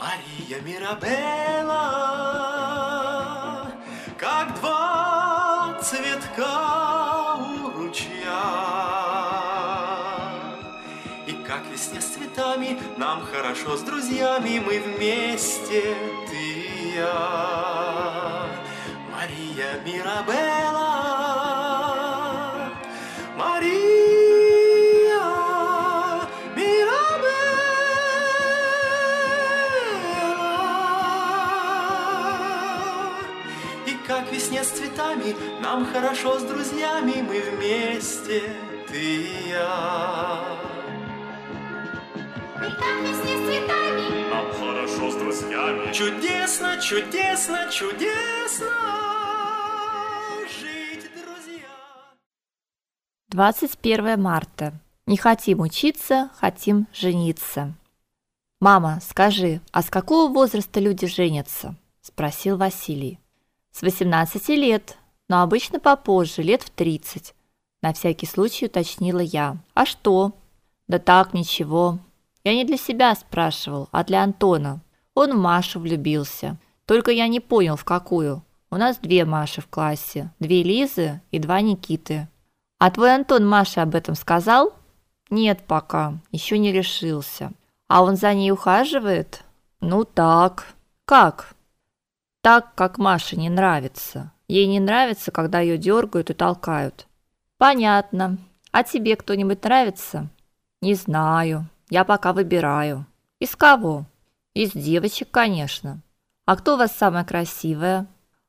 Мария Мирабелла, как два цветка у ручья. И как весне с цветами, нам хорошо с друзьями, мы вместе, ты и я. Мария Мирабелла, как весне с цветами, нам хорошо с друзьями, мы вместе, ты и я. И как весне с цветами, Нам хорошо с друзьями. Чудесно, чудесно, чудесно жить, друзья. 21 марта. Не хотим учиться, хотим жениться. Мама, скажи, а с какого возраста люди женятся? спросил Василий. С 18 лет, но обычно попозже, лет в 30. На всякий случай уточнила я. А что? Да так, ничего. Я не для себя спрашивал, а для Антона. Он в Машу влюбился. Только я не понял, в какую. У нас две Маши в классе, две Лизы и два Никиты. А твой Антон Маше об этом сказал? Нет пока, еще не решился. А он за ней ухаживает? Ну так. Как? Так, как Маше не нравится. Ей не нравится, когда ее дергают и толкают. Понятно. А тебе кто-нибудь нравится? Не знаю. Я пока выбираю. Из кого? Из девочек, конечно. А кто у вас самая красивая?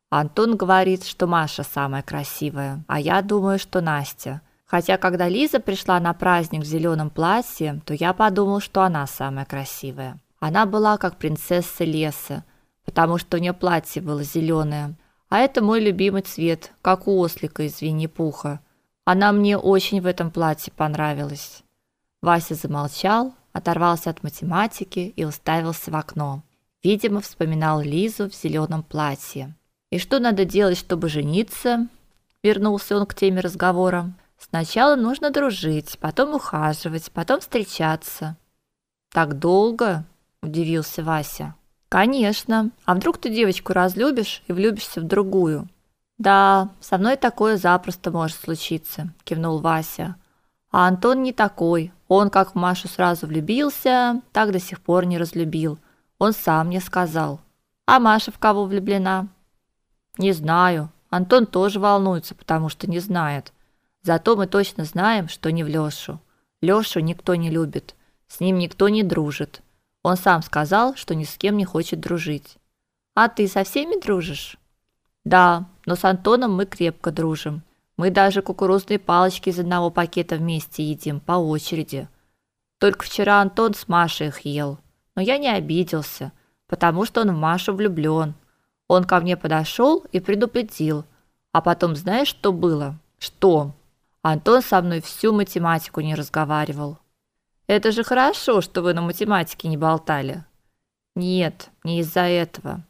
Антон говорит, что Маша самая красивая, а я думаю, что Настя. Хотя когда Лиза пришла на праздник в зеленом платье, то я подумал, что она самая красивая. Она была как принцесса леса, потому что у нее платье было зеленое, а это мой любимый цвет, как у ослика из Винни-Пуха. Она мне очень в этом платье понравилась. Вася замолчал, оторвался от математики и уставился в окно. Видимо, вспоминал Лизу в зеленом платье. И что надо делать, чтобы жениться? Вернулся он к теме разговора. Сначала нужно дружить, потом ухаживать, потом встречаться. Так долго? удивился Вася. Конечно. А вдруг ты девочку разлюбишь и влюбишься в другую? Да, со мной такое запросто может случиться, кивнул Вася. А Антон не такой. Он как в Машу сразу влюбился, так до сих пор не разлюбил. Он сам мне сказал. А Маша в кого влюблена? Не знаю. Антон тоже волнуется, потому что не знает. Зато мы точно знаем, что не в Лёшу. Лёшу никто не любит. С ним никто не дружит. Он сам сказал, что ни с кем не хочет дружить. А ты со всеми дружишь? Да, но с Антоном мы крепко дружим. Мы даже кукурузные палочки из одного пакета вместе едим по очереди. Только вчера Антон с Машей их ел. Но я не обиделся, потому что он в Машу влюблён. Он ко мне подошел и предупредил. А потом знаешь, что было? Что? Антон со мной всю математику не разговаривал. Это же хорошо, что вы на математике не болтали. Нет, не из-за этого.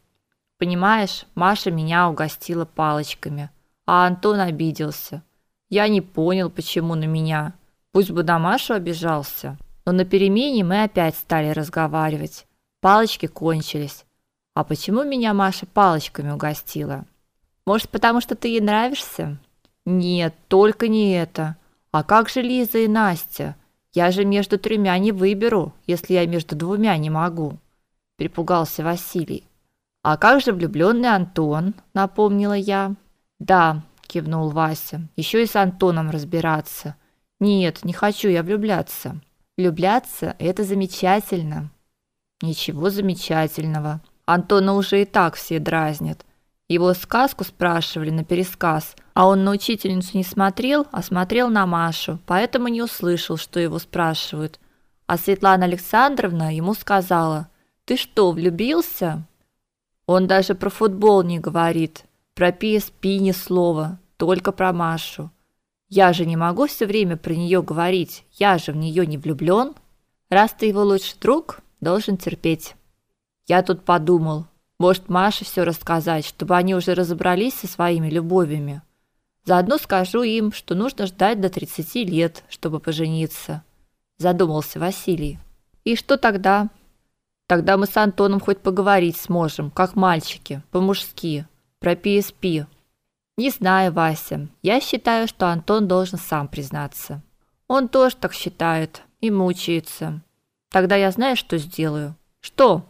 Понимаешь, Маша меня угостила палочками, а Антон обиделся. Я не понял, почему на меня. Пусть бы на Машу обижался. Но на перемене мы опять стали разговаривать. Палочки кончились. А почему меня Маша палочками угостила? Может, потому что ты ей нравишься? Нет, только не это. А как же Лиза и Настя? Я же между тремя не выберу, если я между двумя не могу. Перепугался Василий. А как же влюбленный Антон? напомнила я. Да, кивнул Вася. Еще и с Антоном разбираться. Нет, не хочу я влюбляться. Влюбляться это замечательно. Ничего замечательного. Антона уже и так все дразнят. Его сказку спрашивали на пересказ, а он на учительницу не смотрел, а смотрел на Машу, поэтому не услышал, что его спрашивают. А Светлана Александровна ему сказала: "Ты что, влюбился?" Он даже про футбол не говорит, про PSP ни слова, только про Машу. Я же не могу все время про нее говорить. Я же в нее не влюблен. Раз ты его лучший друг, должен терпеть. Я тут подумал, может, Маше все рассказать, чтобы они уже разобрались со своими любовями. Заодно скажу им, что нужно ждать до 30 лет, чтобы пожениться. Задумался Василий. И что тогда? Тогда мы с Антоном хоть поговорить сможем, как мальчики, по-мужски, про PSP. Не знаю, Вася. Я считаю, что Антон должен сам признаться. Он тоже так считает и мучается. Тогда я знаю, что сделаю. Что?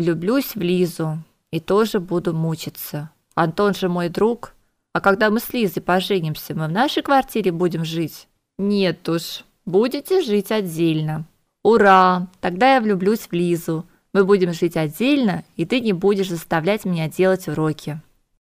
Влюблюсь в Лизу и тоже буду мучиться. Антон же мой друг. А когда мы с Лизой поженимся, мы в нашей квартире будем жить? Нет уж, будете жить отдельно. Ура! Тогда я влюблюсь в Лизу. Мы будем жить отдельно, и ты не будешь заставлять меня делать уроки.